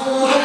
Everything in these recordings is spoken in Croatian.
아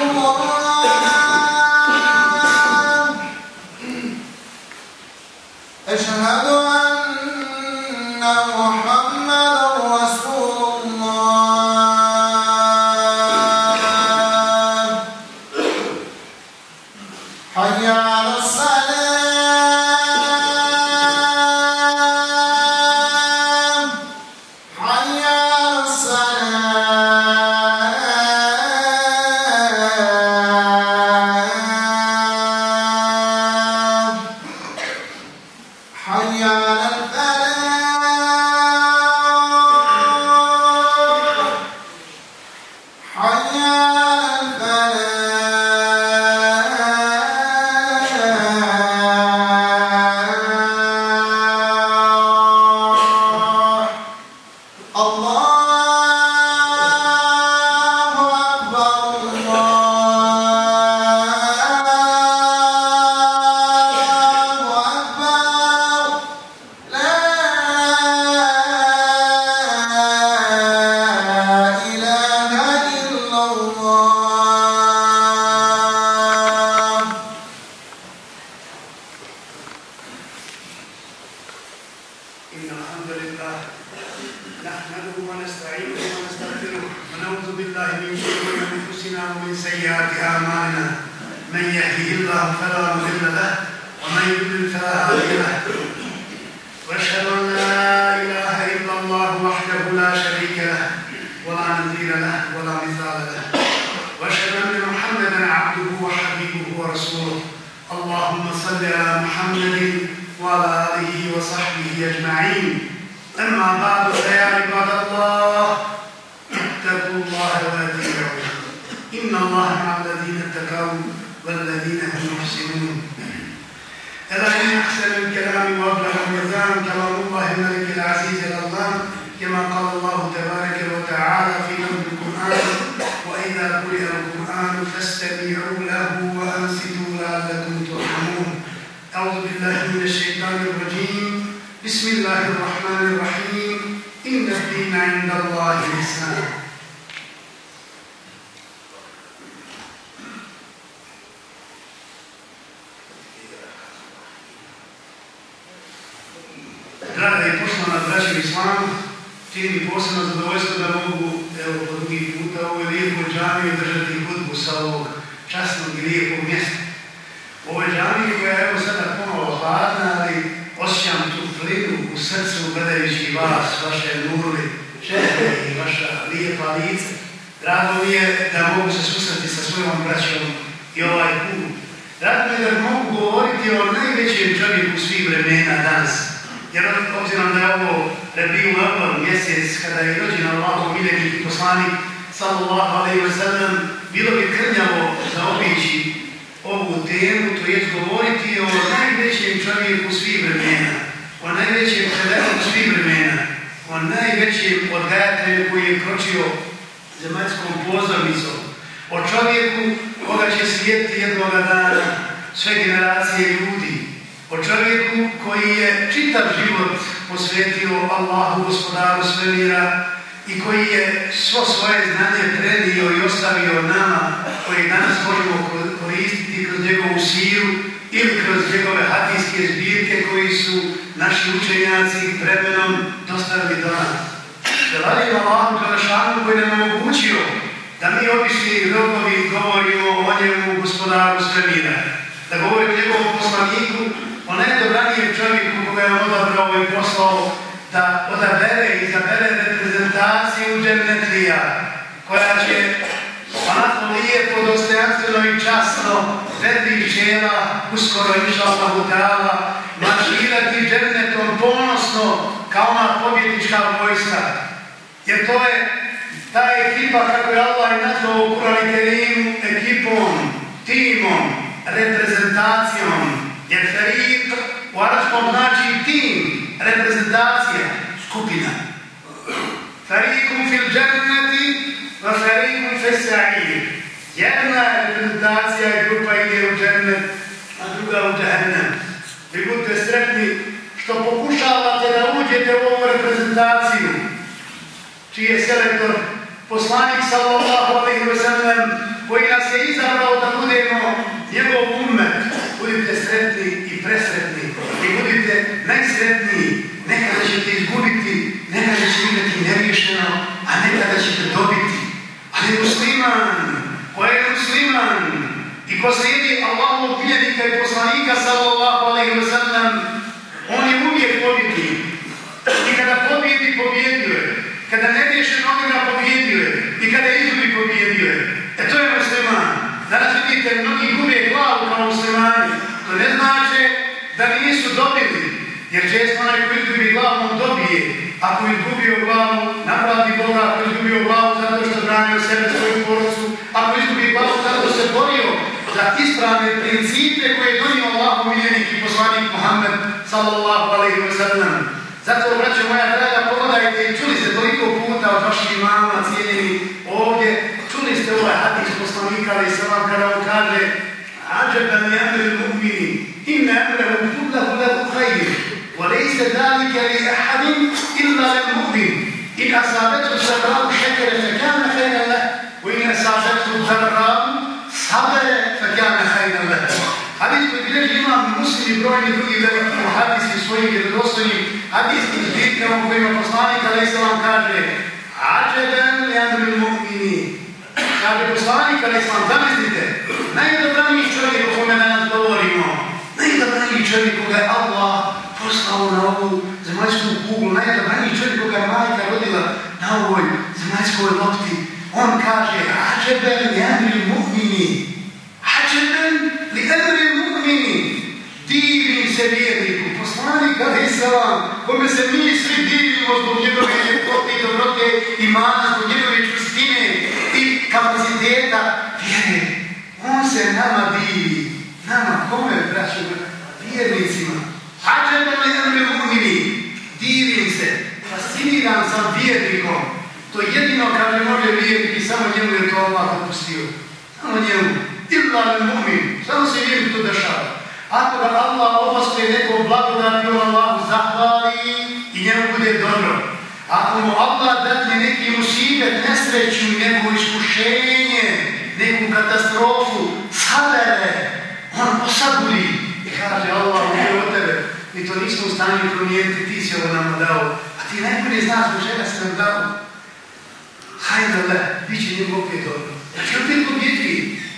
ولا مثال له. وأشهد أن محمدا عبده وحبيبه ورسوله. اللهم صل على محمد وعلى آله وصحبه أجمعين. أما بعد فيا عباد الله اتقوا الله وأطيعوه إن الله مع الذين اتقوا والذين هم محسنون. ألا إن أحسن الكلام وأبلغ الميزان كلام الله الملك العزيز الألام كما قال الله تبارك وتعالى في نور القرآن وإذا قرئ القرآن فاستمعوا له وأنصتوا لعلكم ترحمون. أعوذ بالله من الشيطان الرجيم. بسم الله الرحمن الرحيم. إن الدين عند الله الإسلام Draga i poštovana braća u islamu, čini mi posebno zadovoljstvo da mogu evo, po drugi puta ovoj lijepoj džamiji držati hudbu sa ovog časnog i lijepog mjesta. Ovoj džamiji koja je evo sada pomalo hladna, ali osjećam tu plinu u srcu gledajući vas, vaše nurli, čehre i vaša lijepa lica. Drago mi je da mogu se susreti sa svojom braćom i ovaj put. Drago mi je da mogu govoriti o najvećem čovjeku svih vremena danas. Jer obzirom da je ovo Rebiju Elbar mjesec kada je rođen Allahov miljeni poslanik sallallahu alaihi wa sallam, bilo bi krnjavo zaobići ovu temu, to je govoriti o najvećem čovjeku svih vremena, o najvećem čovjeku svih vremena, o najvećem odgajatelju koji je kročio zemaljskom pozornicom, o čovjeku koga će slijediti jednoga dana sve generacije ljudi, o čovjeku koji je čitav život posvetio Allahu gospodaru svemira i koji je svo svoje znanje prenio i ostavio nama koji danas možemo koristiti kroz njegovu siru ili kroz njegove hadijske zbirke koji su naši učenjaci vremenom dostavili do nas. Zahvaljujem Allahu Đelešanu koji nam je omogućio da mi obični robovi govorimo o njemu gospodaru svemira, da govorimo o njegovom poslaniku, o najdobranijem čovjeku koga je odabrao i poslao da odabere i izabere reprezentaciju džennetlija koja će onako lijepo, dostojanstveno i časno vedri čela uskoro inša Allahu ta'ala marširati džennetom ponosno kao ona pobjednička vojska. Jer to je ta ekipa, kako je Allah i nazvao u Kurani ekipom, timom, reprezentacijom. Jer ferik u arabskom znači tim, reprezentacija, skupina. Farikum fil dženneti, va farikum fil. Jedna reprezentacija i grupa ide u džennet, a druga u džahennem. Vi budete sretni što pokušavate da uđete u ovu reprezentaciju, čiji je selektor poslanik sallallahu alaihi wa sallam, koji nas je izabrao da budemo njegov ummet. Sretni i presretni i budite najsretniji. Nekada ćete izgubiti, nekada će imati neriješeno, a nekada ćete dobiti. Ali musliman, ko je musliman i ko slijedi Allahovog miljenika i poslanika sallallahu alaihi wa sallam, on je uvijek pobjednik. I kada pobjedi, pobjedio je. Kada ne riješe noga, pobjedio je. I kada izgubi, pobjedio je. E to je musliman. Danas vidite, mnogi gube glavu kao muslimani. To ne znači da nisu dobili. Jer često onaj koji izgubi glavu, on dobije. Ako je izgubio glavu, napravdi Boga. Ako je izgubio glavu, zato što branio sebe, svoju porodicu. Ako je izgubio glavu, zato se borio za ispravne principe koje je donio Allah miljenik i poslanik Muhammed sallallahu alaihi wa sallam. Zato, braćo moja draga, pogledajte, čuli ste toliko puta od vaših imama cijenjeni ovdje, čuli ste ovaj hadis poslanika, ali se vam kada on kaže Ađeba mi amri mu'mini, inna amrehu kullahu lahu khayr, wa lejse dalike li ahadin illa lil mu'min. In asabetu sabrau šekere fe kana khayran lah, wa in asabetu darrau sabere fe kana khayran lah. Hadis koji bilježi imam muslim i brojni drugi veliki hadisi svojim vjerodostojnim hadiskim zbirkama u kojima poslanik alaih sallam kaže Ađeben li amri mu'mini. Kaže poslanik alaih sallam, zamislite, najdobraniji čovjek o kome danas govorimo, najdobraniji čovjek koga je Allah poslao na ovu zemaljsku kuglu, najdobraniji čovjek koga je majka rodila na ovoj zemaljskoj lopti, on kaže Ađeben li amri mu'mini. Ađeben li amri mu'mini. Divim se vjerniku, poslanik alaih sallam, kome se mi svi divimo zbog njegove ljepote i dobrote imana, zbog njegove čustine i kapaciteta vjere. On se nama divi. Nama, kome, braću, vjernicima. Li amri mu'mini. Divim se, fasciniran sam vjernikom. To jedino kaže može vjernik samo njemu je to Allah dopustio. Samo njemu. Illa mu'min. Samo se vjernik to dešava. Ako da Allah obastoje neko blagodati on Allahu zahvali i njemu bude dobro. Ako mu Allah dati neki musibet, nesreću, neko iskušenje, neku katastrofu, sabere, on osaburi i kaže Allah od tebe. Mi to nismo u stanju promijeniti, ti si ovo nam dao. A ti najbolje znaš zbog čega se nam dao. Hajde le, bit će njemu opet dobro. Znači opet.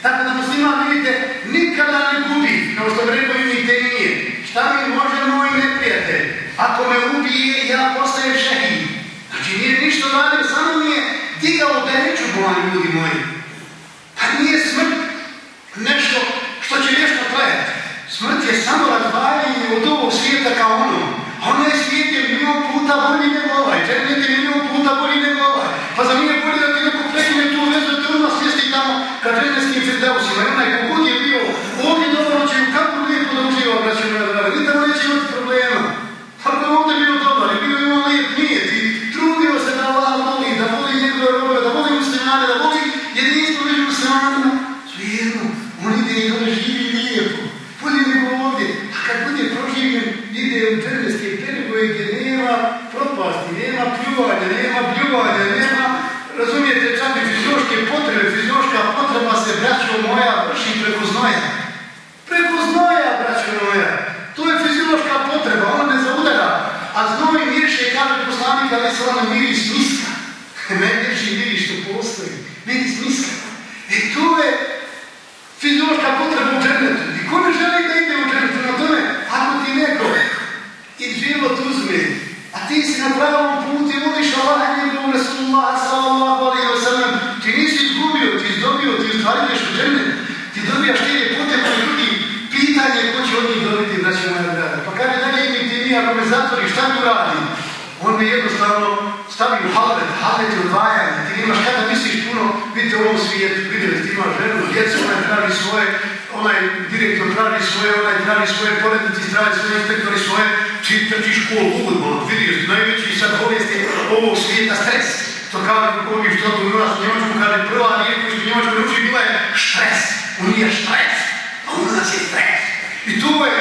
Tako da musliman vidite, nikada ne gubi, kao što bi rekao i te nije. Šta mi može moj neprijatelj? Ako me ubije, ja postajem šehid. Znači nije ništa radio, samo mi je digao da neću bolan ljudi moji. Pa nije smrt nešto što će nešto trajati. Smrt je samo ovog svijeta kao ono. A onaj svijet je milion puta bolji nego ovaj. Džennet je milion puta bolji nego ovaj. Pa za nije bolje da ti neko prekine tu vezu, te ono svijesti tamo ka džennetskim firdeusima. I onaj kogod je bio ovdje dobro će u kakvu lijepo da uživa, braću moja draga. Ni tamo neće imati problema. Ako je ovdje bio dobar i bio imao lijep, nije ti. Trudio se da Allah voli, da voli njegove robe, da voli muslimane, da voli jedinstvo među muslimanima. Svijedno, on ide i dole živi lijepo. Bolje nego ovdje. A kad bude proživljen, ide u džennetske pergoje gdje nema propasti, nema pljuvanja, nema bljuvanja, nema, razumijete, čak i fiziološke potrebe, fiziološka potreba se, braćo moja, vrši preko znoja. Preko znoja, braćo moja. To je fiziološka potreba, ona ne zaudara. A znoj miriše, kaže poslanik, ali se ona miris miska. Najljepši miris što postoji. Miris miska. E to je fiziološka potreba u džennetu. I ko ne želi da ide u džennetu? Na tome, ako ti neko i život uzme, a ti si na pravom putu i voliš Allah i njegovu Rasulullah sallallahu alaihi wa sallam, ti nisi izgubio, ti izdobio, ti ustvariješ u džennet, ti dobijaš te ljepote koje drugi pitanje ko će od njih dobiti, braći moja draga. Pa kaže ako me zatvori, šta mi uradi? On me jednostavno stavi u halet, halet je odvajanje, ti nemaš kada misliš puno, ovom svijetu, vidjeli ti imaš ženu, djecu, onaj traži svoje, onaj direktor traži svoje, onaj traži svoje, porednici traži svoje, inspektori svoje, ti trčiš ko lud, ono, vidiš, najveći sad bolesti ovog svijeta stres. To kao ovi što tu u nas u Njemačku kaže, prva riječ koju u Njemačku nauči bila je štres. On nije štres, a u nas je stres. I tu je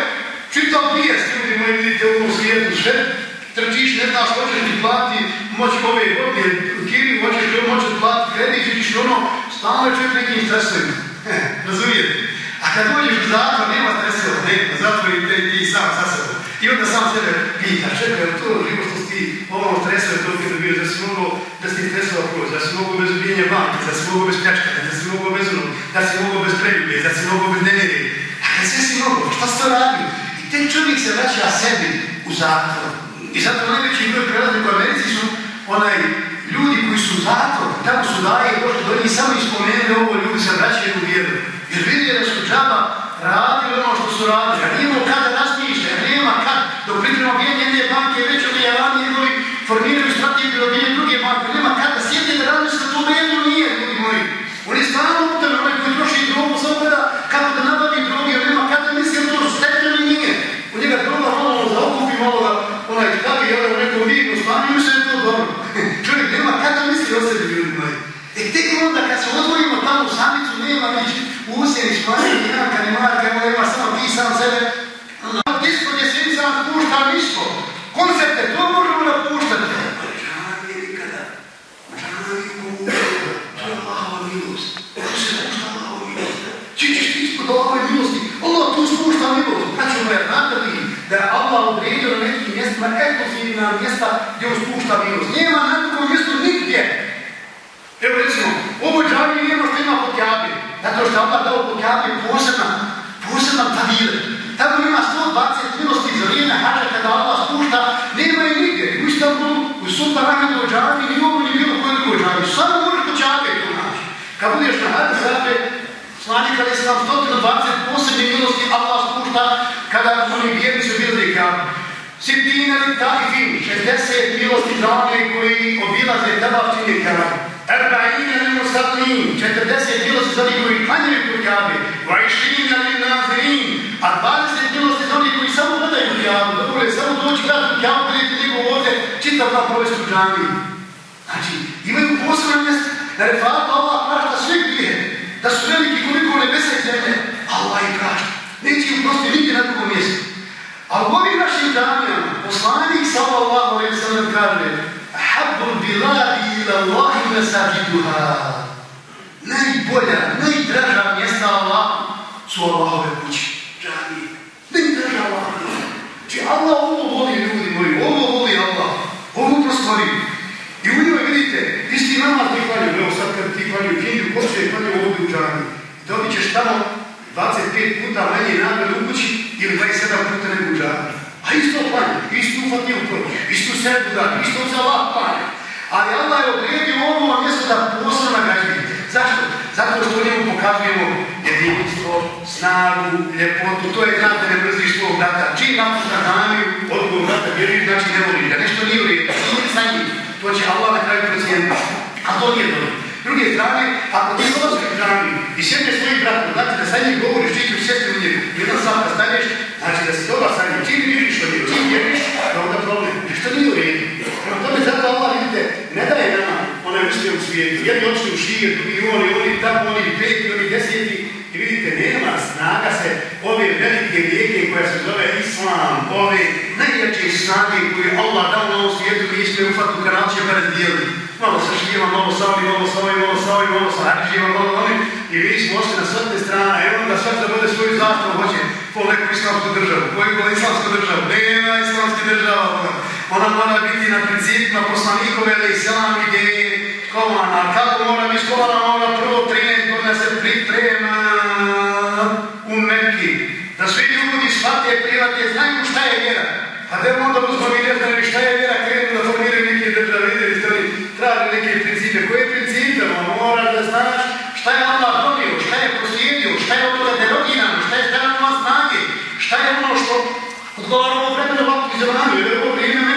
čitav bijest, ljudi moji vidite u ovom svijetu, sve trčiš, ne znaš, hoćeš ti plati moći ove godine, kiri, hoćeš li moći plati kredit, vidiš ono, stalno je čovjek nekim stresovima. Razumijete? A kad dođeš u zatvor, nema stresova, nema, zatvor i te, ti sam sa sobom. I onda sam sebe pita, čekaj, to život što ti ovo stresove toliko da bio, da si mogao, da si stresova proći, da si mogao bez ubijenja banke, da si mogao bez da si mogao bez onog, da si mogao bez preljube, da si mogao bez. A kad sve si mogao, šta si to radio? I te čovjek se vraća sebi u zatvor. I zato najveći broj u Americi su onaj ljudi koji su u zatvoru, tamo su daje došli do samo ispomenuli ovo, ljudi se vraćaju u vjeru. Jer vidjeli da su džaba radili ono što su radili, a nije imao kada razmišlja, nema kad, dok priprema jedne banke, već oni je ranije imali, formiraju strategiju od druge banke, nema kada sjedite da razmišlja, to bedno nije, ljudi moji. On je stalno u tome, onaj koji troši drogu, samo gleda kako da nabavi drogi, on nema kada misli, to stetljeno nije. U njega droga malo zaokupi, malo ga onaj stavi, jel, u nekom vidnu stanju, i sve je to dobro. Čovjek nema kada misli o sebi, ljudi moji. E tek onda kad se odvojimo tamo u nič usjeni španjeni, janka, ne marka, ne ima samo ti sam sebe. Disko djesenica vam pušta nisko. Koncerte, to možemo napuštati. Komu To je Allahova milost. Se spušta Allahova milost. Či ćeš ti ispod milosti? Allah tu spušta milost. Znači, ovo je znate li da je Allah odredio na nekim mjestima ekskluzivna mjesta gdje on milost na drugom mjestu nigdje. Evo recimo, ovo džavije nema što ima pod jabe. Zato što Allah dao pod jabe posebna, posebna tabile. Tamo ima 120 milosti za vrijeme hađa kada Allah spušta, nema i nigdje. U Istanbulu, u Sultan Ahmedu džavi, ni ovo ni bilo koje drugo džavi. Samo možeš pod jabe to naći. Kad budeš na hađa zabe, slanik ali se nam 120 posebne milosti Allah spušta kada oni vjerni su bili kao. Sitina li takvim, 60 milosti dane koji obilaze tabavčine kao. Erba'ina li musallin, 40 milosti za onih koji klanjaju kod Kabe, vajšina li nazirin, a 20 milosti za onih koji samo gledaju kod Kabe, da vole samo doći gledati kod Kabe, vidjeti njegov ovdje, čitav dan provesti u. Znači, imaju posebno mjesto, da refata Allah prašta sve grije, da su veliki koliko nebesa i zemlje, Allah ih prašta. Neće im prosti nigdje na drugom mjestu. A u ovim našim džamijama, poslanik sallallahu alaihi sallam kaže, Habbu biladi ila Allahi mesađiduha. Najbolja, najdraža mjesta Allah su Allahove kući. Džamije. Najdraža Allahove. Či Allah ovo voli ljudi moji, ovo voli Allah. Ovo prostori. I u njoj vidite, isti namaz ti klanju, evo sad kad ti klanju je klanju ovdje u. Dobit ćeš tamo 25 puta manje nagrade u kući ili 27 puta u džamiji. A isto klanja, istu fatiju klanja, istu sebu da, isto za Allah klanja. Ali Allah je odredio ovo mjesto da posebno nagrađujete. Zašto? Zato što njemu pokazujemo jedinstvo, snagu, ljepotu. To je znak da ne mrziš svog brata. Čim napušta namiju, odgovor brata vjeriš, znači ne voliš da nešto nije u. Nije sa njim. To će Allah na kraju procijeniti. A to nije dobro. Druge strane, ako ti dolazi u džamiju i sjedneš svojim bratom, znači da sa njim govoriš, ti ćeš sjesti u njegu, jedan sam da staneš, znači da si dobar sa njim, čim vidiš od njegu, čim vjeriš, da onda problem. Nešto nije u redu. Prema tome, zato Allah, vidite, ne daje nama onaj uspje u svijetu. Jedni očni u šijer, drugi oni, oni tamo, oni peti, oni deseti. I vidite, nema snaga se ove velike rijeke koja se zove Islam, ove najjače snage koje Allah dao na ovom svijetu i ispre ufatu kanal će prezdijeli. Malo sa šijima, malo sa ovim, malo sa ovim, malo sa ovim, malo sa hađima, malo ovim. I vi smo ošli na sve te strane, i onda sve da bude svoju zastavu hoće po neku islamsku državu. Koju bo islamsku državu? Nema islamske država. Ona mora biti na principima poslanikove ili islam ideje školovana. Kako mora biti školovana? Mora prvo 13 godina se priprema u Mekki. Da svi ljudi shvate, private, znaju šta je vjera. A da onda uzmo mi ne šta je vjera, krenu da formiraju neke države, vidjeli radi neke principe. Koje principe? Moraš da znaš šta je Allah donio, šta je proslijedio, šta je od toga derogirano, šta je stavljeno na snage, šta je ono što odgovara ovo vremenu Baku i Zemlanu, jer je ovo vrijeme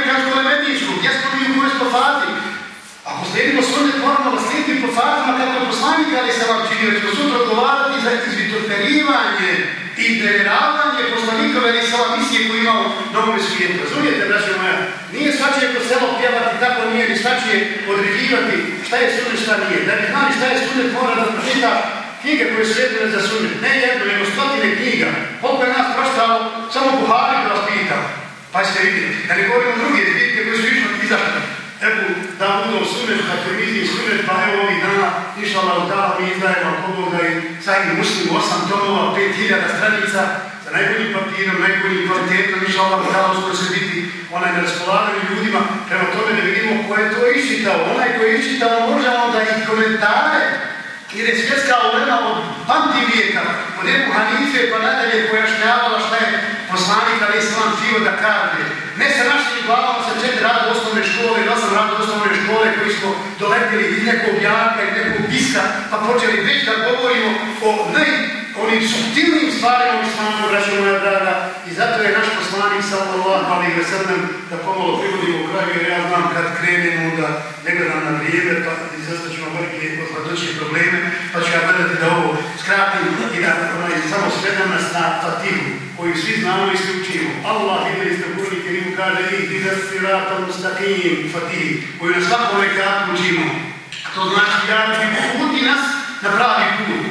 gdje smo mi u kojoj smo fati. Ako slijedimo sunet, moramo da slijedimo po fazima kako poslanik, ali se vam činio, ćemo sutra odgovarati za izvitoterivanje i deveravanje poslanikove, ali se misije koju imamo na svijetu. Razumijete? Nije svačije po selo pjevati, tako nije ni svačije određivati šta je sunnet, šta nije. Da bi znali šta je sunnet, mora da pročita knjige koje su vezane za sunnet. Ne jedno, nego stotine knjiga. Koliko je nas proštalo, samo Buhari da vas pitao. Pa ćete vidjeti. Da ne govorimo druge zbirke koje su išli izašli. Evo, da budu sunnet, na televiziji sunnet, pa evo ovih dana, išla Allah dala, mi izdajemo pobog da je sajni muslim, osam tomova, pet hiljada stranica, sa najboljim papirom, najboljim kvalitetom, išla Allah dala, uskoro će biti onaj na raspolaganju ljudima, prema tome da vidimo ko je to iščitao. Onaj ko je iščitao može onda i komentare, jer je svjetska ulema od pamtivijeka, od Ebu Hanife pa nadalje pojašnjavala šta je poslanik ali islam htio da kaže. Ne sa našim glavama sa četiri rada osnovne škole, ili osam rada osnovne škole koji smo doletili iz nekog jaka i nekog piska, pa počeli već da govorimo o naj, onim subtilnim stvarima u islamu, braćo moja draga, i zato je naš poslanik sallallahu alaihi wa sallam da pomalo privodimo u kraju, jer ja znam kad krenemo da ne gledam na vrijeme, pa izazvat ću vam velike odhladoće probleme, pa ću ja gledati da ovo skratim i da onaj, samo svedam nas na fatihu, koju svi znamo i svi učimo. Allah ste u Kurni kaže ih dina sirata mustaqim fatihi, koju na svakom rekatu učimo. To znači ja uputi nas na pravi put.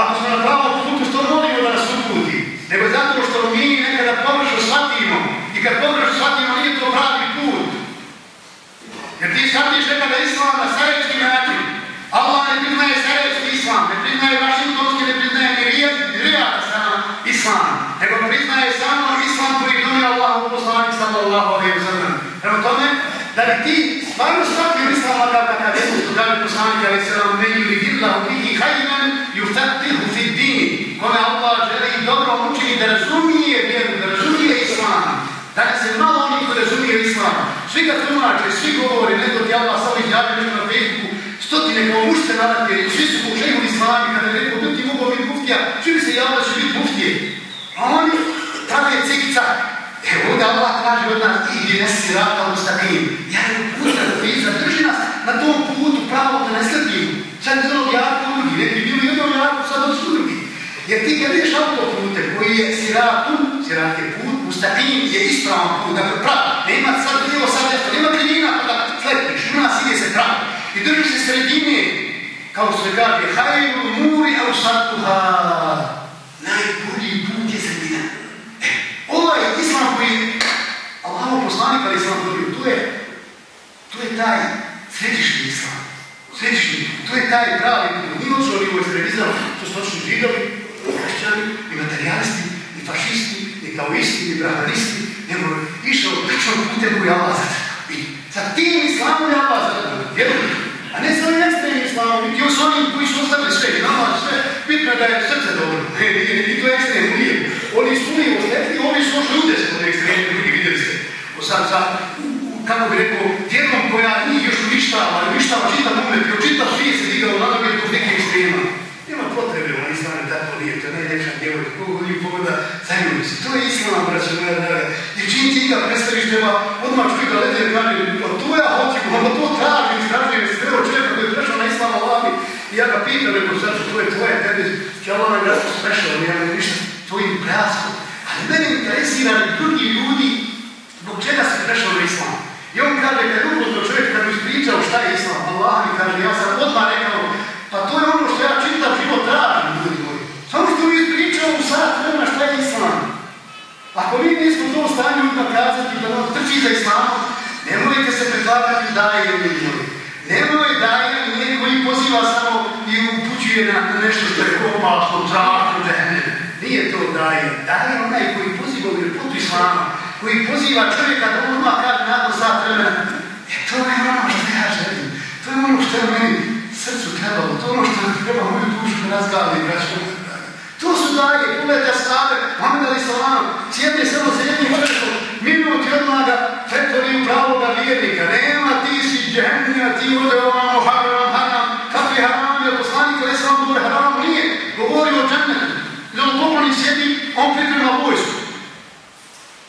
Ako smo na pravom putu, što molimo da nas uputi? Nego zato što mi nekada pogrešno shvatimo i kad pogrešno shvatimo nije to pravi put. Jer ti shvatiš nekada islam na sarajevski način. Allah ne priznaje sarajevski islam, ne priznaje vašingtonski, ne priznaje ni rijada sama islam, nego priznaje samo islam koji donio Allahu poslanik sallallahu alaihi wa sallam. Prema tome, da bi ti stvarno shvatio islam kakav kakav je, što kaže poslanik alaihi sallam, ne ili dirlahu bihi hajman yuftatihu fi dini, kome Allah da razumije vjeru, da razumije islam. Danas je malo onih koji razumije islam. Svi ga tumače, svi govore, nego ti Allah sam izjavio nešto na Facebooku, stotine kao mušce nadatili, svi su u šehu islami, kada je rekao biti mogao biti muftija, svi bi se javili da će biti muftije. A oni prave cik-cak. E ovdje Allah kaže od nas, idi nesi rata u stakim. Ja je puta da ti zadrži nas na tom putu pravo da ne slepimo. Sad iz onog jako u drugi, neki bili jednom jako, sad od su drugi. Jer ti kad ideš autopute koji je siratu, sirat je put, ustaqim je ispravan put, dakle prav. Nema sad lijevo, sad nešto, nema krivina pa da slepiš, u nas ide se prav. I drži se sredine, kao što se kaže, hajru muri au satuha. Najbolji put je sredina. E, ovaj islam koji je Allahov poslanik, ali islam dobio, to je, to je taj središnji islam. Središnji, to je taj pravi put. Nije odšao ni u ekstremizam, to su očni židovi, hrišćani, i materialisti, i fašisti, i taoisti, i brahmanisti, nego išao ličnom putem Allah zacrtao. I sa tim islamom zacrtao, vjerujem. A ne sa ekstremnim islamom, niti s onim koji su ostavili sve, i nama sve, bitno je da je srce dobro. Ne, nije, nije, to je ekstremno, nije. Oni su uvijek ostetili, oni su ošli udeset od ekstremnih, ljudi vidjeli ste. O sad, sad, kako bi rekao, djelom koja njih još uništava, uništava čitav umet, kao čitav svijet se digao na noge zbog nekih ekstrema. Nema potrebe u islame tako nije, to je najljepša djevojka, kogu ljudi pogleda, zajmljaju se. To je islam, braće moja draga. I čim ti ga predstaviš, treba odmah čuj da lede, kaže, pa to ja hoću, onda to tražim, tražim, treba čovjeka koji je prešao na islam Allahi. I ja ga pitam, rekao, sad to je tvoje, tebi će Allah na grasu sprešao, nema ništa tvojim praskom. Ali mene interesira drugi ljudi zbog čega se prešao na islam. I on kaže, kad je čovjek, kad mi ispričao šta je islam, Allah mi kaže, ja sam odmah rekao, pa to je ono što ja čitav život tražim. Samo što mi ispričao u sat vremena šta je islam. Ako mi nismo to u stanju nakazati da nam trči za islamom, nemojte se preklapati daje, ljudi moji. Nemoj daje nije koji poziva samo i upućuje na nešto što je opasno, žalko, Nije to daje. Daje onaj koji poziva u putu islama, koji poziva čovjeka da odmah kaže nakon sat vremena, e to je ono što ja želim, to je ono što je meni srcu trebalo, to je ono što treba moju dušu razgali, braćo. Daje, pogledajte stave, Mohamed Ali Salam, sjedne samo sa jednim čovjekom, minut i odmah ga pretvori u pravoga vjernika. Nema, ti si džehennija, ti ode ovamo haram, haram, kakvi haram je poslanik, ali sam govori haram, nije, govori o on pokloni sjedi, on priprema vojsku.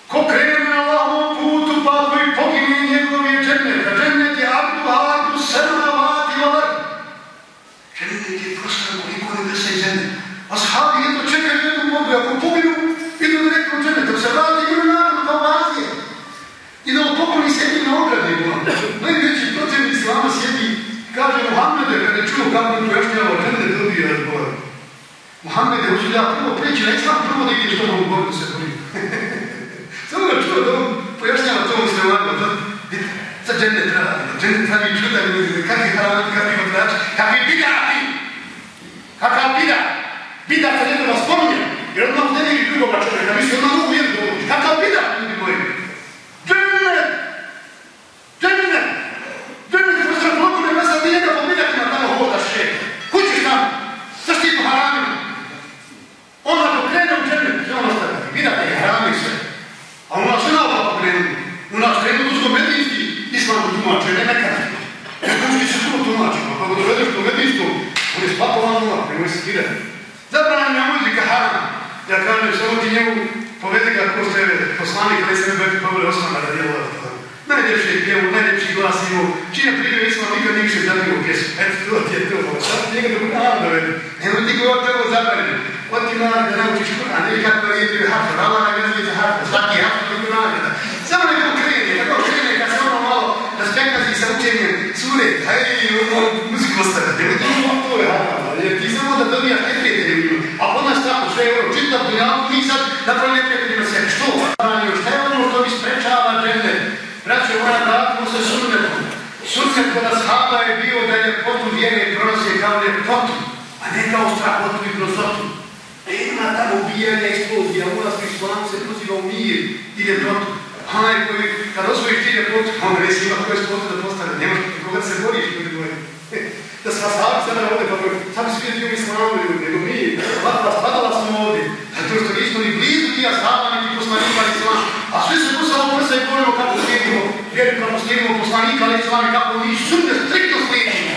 Ko krene na Allahovom putu, pa koji pogine njegov je džennet. A džennet je abdu, abdu, srva, najveći protiv islama sjedi, kaže Muhammede, kada je čuo kako je pojašnjava, žene dobio odgovor. Muhammede, hoću ja prvo preći na islam, prvo da ideš tamo u Bogu se borim. Samo ga čuo da pojašnjava to muslimanu, to, vidite, sad žene treba, žene treba i čuda, vidite, kakvi haram, kakvi hotrač, kakvi bidati, kakav bida, bida se ne treba spominje, jer odmah ne vidi drugoga čovjeka, misli odmah mogu jednu dobro, kakav bida, ljudi moji, žene, žene, žene, ko se bloku ne mesa, ti njega po bidatima tamo hodaš še, kućiš tamo, zašto ti po haramima, onda ako krene u žene, sve ono staviti, bidate i harami sve, a u nas sve naopako krenuli, u nas krenu usko-medijski islam tumače, ne nekada. Ekonomski se puno tumače, a kako dovedeš do medijsku, on je spakovan kirati. Zabranjena muzika haram. Ja kažem, samo ti njemu povedi ga ko ste poslanik, ali se ne bojte poveli osmana da djela to. Najljepši pjevu, najljepši glas imao. Čine primio islam, nikad zabio pjesmu. Eto, to ti je to. Sad ti njega dobro nam. Nemoj ti govor tebo zabranjeno. Od ti mladi da naučiš Kur'an, ili kako je bio hafar, Allah na gledanje za hafar, svaki hafar. Samo neko krene, tako krene kad se ono malo da spektazi sa učenjem sure, hajde ono muziku ostaviti, nemoj ti ono to je hafar, jer ti samo da dobijaš neprijatelje u njima. A kod nas tako sve ono, čitav dunjavu, mi sad napravi neprijateljima sebi. Što? Šta je ono što mi sprečava žene? Braće, mora vratimo se sunnetom. Sunnet kod ashaba je bio da je potu vjere prolaze kao ljepotu, a ne kao i grozotu. Nema tamo ubijanja, eksplozija, ulaz u islam se poziva u mir i. Onaj koji, kad osvojiš ti ljepotu, on već ima koje spotu da postane, protiv koga se boriš, ljudi moji. Da se ashabi sada ovdje, pa bi svi dio islamu ljudi, nego mi, spadala, spadala smo ovdje. Zato što nismo ni blizu ti ashaba, niti poslanika islam. A svi se kusamo prsa i govorimo kako slijedimo, vjeru kako slijedimo poslanika islam i kako mi sunne striktno slijedimo.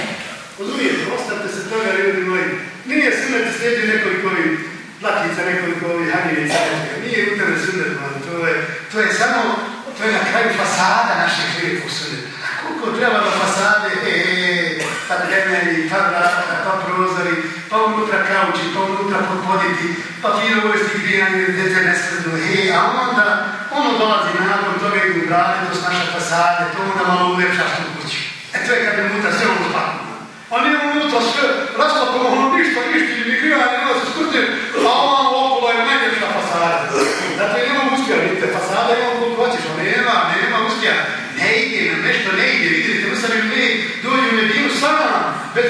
Razumijete, ostavite se toga, ljudi moji. Nije sunnet slijedio nekoliko ovih platnica, nekoliko ovih hanjevica. Nije u tebe sunnet, man. To je, to je samo, to je na kraju fasada našeg lijepog sunneta. Koliko treba da fasade, e, e, pa temelji, pa vrata, pa prozori, pa unutra kauči, pa unutra podpoditi, pa fino uvesti grijanje, dete nesredno, e, a onda, ono dolazi nakon toga i ugrade, to su naše fasade, to onda malo ulepšaš tu kuću. E to je kad je unutra sve ono spakno. A nije unutra sve, raslapamo ono ništa, ništa, ni grijanje, nema se skrti, a ono okolo je najljepša fasada. Zato je nema uspjeha, vidite, fasada ima koliko hoćeš, a nema, nema uspjeha. Ne ide, nam nešto ne ide, vidite, mi sam ne dođu u Medinu sama,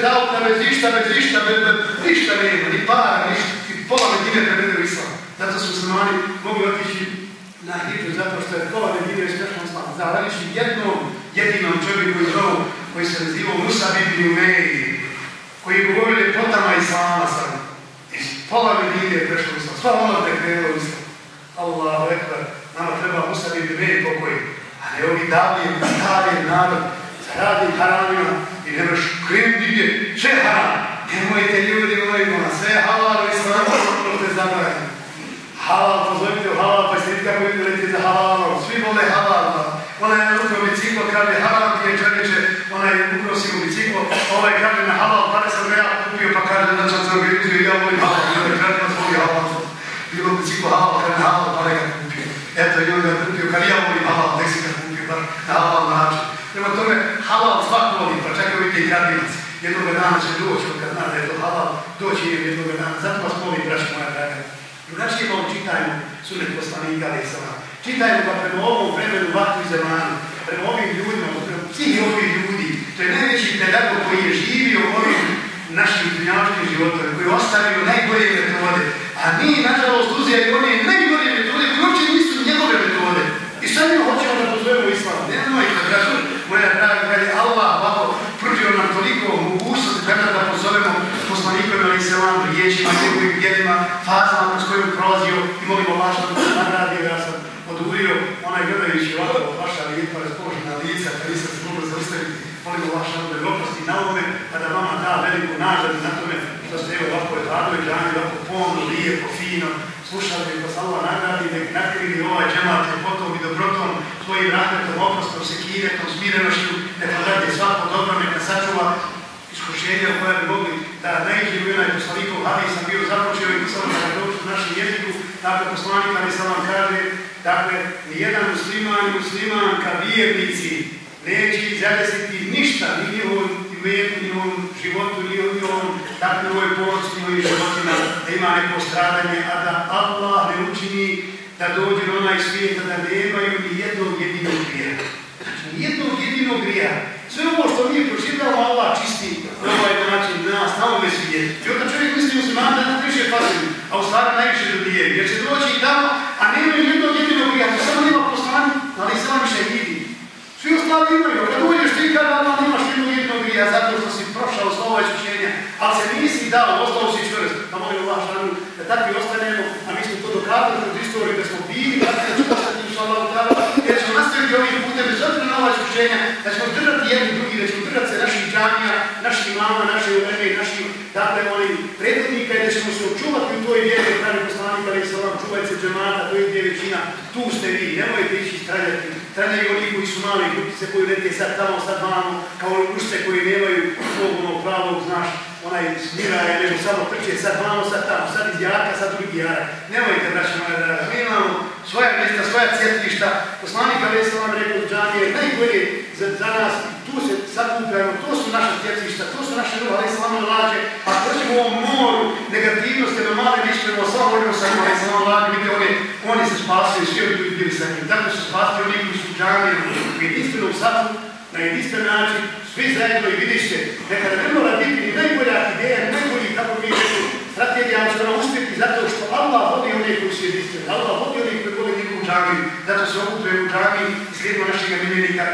auta, bez ništa, bez ništa, bez, ništa nema, ni para, ništa, pola Medine prevedu islam. Zato su muslimani mogli otići na hijđu, zato što je pola Medine ispešno islam. Zahvaljujući jednom, jedinom čovjeku iz ovu, koji se nazivao Musa ibn Umeji, koji je govorio ljepotama islama sam. Iz pola Medine je prešlo islam, sva ono te krenulo islam. Allahu ekber, nama treba Musa ibn Umeji pokoj, a ne ovi davni, stari narod, sa radnim haramima i ne možeš krenuti nigdje, sve haram. Nemojte ljudi moji, sve je halal u islamu, ono što je zabranjeno. Halal, pozovite u halal, pa ste kako idete za halalom, svi vole halal. Ona je ukrao biciklo, kaže halal ti je čovječe, ona je ukrao si u biciklo, ovaj kaže na halal, pare sam ga ja kupio, pa kaže da sam se organizio i ja volim halal, i onda kaže nas voli halal. Bilo biciklo halal, kaže na halal, pare ga kupio. Eto, i on ga kupio, kad ja volim halal, nek si ga kupio, bar na halal način. Prema tome, halal svak voli, pa čak vidite i Jednog dana će doći, kad zna da je to halal, doći je jednog dana. Zato vas molim, braći moja draga. Drugačije malo čitajmo sunet poslanika, ali sam Čitajmo ga prema ovom vremenu, vatru i zemanu, prema ovim ljudima, prema svih ovih ljudi. To je najveći pedagog koji je živio ovim našim dunjavskim životom, koji je ostavio najbolje metode. A mi, nažalost, uzeli one najbolje metode koje uopće nisu njegove metode. I sad mi hoćemo da pozovemo islam. Nemojte, braću, moja draga, kad je Allah ovako pružio nam toliko mogućnost kada da pozovemo poslanikovima ali se vam riječima, njegovim djelima, fazama kroz kojim prolazio i molimo Allah što se nagradio, ja sam odurio onaj gledajući ovako vaša lijepa raspoložena lica, kad nisam se mogli zaustaviti, molimo Allah što da oprosti na ovome, pa da vama da veliku nagradu na tome što ste evo ovako je radili džani, ovako pomno, lijepo, fino, slušali, pa sam nagradi, nek nakrili ovaj džemat ljepotom i dobrotom, svojim rahmetom, oprostom, sekinetom, smirenošću, neka radi svako dobro, neka sačuva iskušenja koja bi mogli da naiđe u onaj poslanikov hadis sam bio započeo i samo da dođu u našem jeziku, dakle poslanik ali sam vam kaže, dakle, nijedan musliman i muslimanka vjernici neće zadesiti ništa, ni njihovom imetu, ni njihovom životu, ni njihovom takvoj ovoj porodici, njihovim životima, da ima neko stradanje, a da Allah ne učini da dođe na onaj svijet, da nemaju ni jednog jedinog grija. Znači, ni jednog jedinog grija. Sve ovo što mi pročitamo, Allah čisti ovome svijetu. I onda čovjek misli musliman da ne više pasivno, a u stvari najviše ljudi je. Jer će doći i tamo, a nemaju jednog jedinog grija. To samo nema poslani, ali samo više vidi. Svi ostali imaju, kad uđeš ti kada Allah nemaš jednog jedinog grija, zato što si prošao s ova iskušenja, ali se nisi dao, ostao si čvrst. Pa molim Allah šanu da takvi ostanemo, a mi smo to dokazali kroz istoriju da smo bili, da ćemo ostati inša Allah jer ćemo nastaviti ovim putem bez obzira na ova iskušenja, da ćemo držati jedni drugi, da ćemo držati se naših džamija, naših imama, naše uleme naših, dakle, onih predvodnika i da ćemo se očuvati u toj vjeri, pravi poslanik, ali se vam čuvajte se džemata, to je gdje je većina, tu ste vi, nemojte ići straljati, straljaju oni koji su mali, grupice koji lete sad tamo, sad vamo, kao mušce koji nemaju svog onog pravog, znaš, onaj smiraja, nego samo trče sad vamo, sad tamo, sad iz jaka, sad drugi jarak. Nemojte, braći moja draga, mi imamo svoja mjesta, svoja cjetlišta. Poslanik Ali sam vam rekao, džanije, najbolje za, za nas, tu se sakupljamo, to su naša cjetlišta, to su naše ruha, Ali sam vam lađe, a trčimo u ovom moru negativnosti, na male nišćemo, samo volimo sa Ali sam vam lađe, vidite, oni, oni se spasili, svi oni koji bili sa njim. Tako su spasili oni koji su džanije u jedinstvenom satu, na jedinstven način, svi zajedno i vidiš se, nekada ne mora biti najbolja ideja, najbolji, kako mi rekli, strategija, ali će ona uspjeti zato što Allah vodi one koji su jedinstveni, Allah vodi one koji vode njegovu džamiju, zato se okupuje u džamiji i slijedimo našeg miljenika,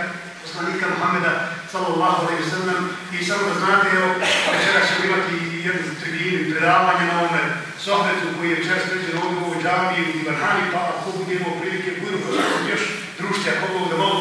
poslanika Muhammeda, sallallahu alaihi sallam, i samo da znate, evo, večera ćemo imati jednu tribinu i predavanje na ovome sohbetu koji je večeras pređen ovdje u džamiji u Ibarhani, pa ako budemo prilike, budemo još društja, ako da malo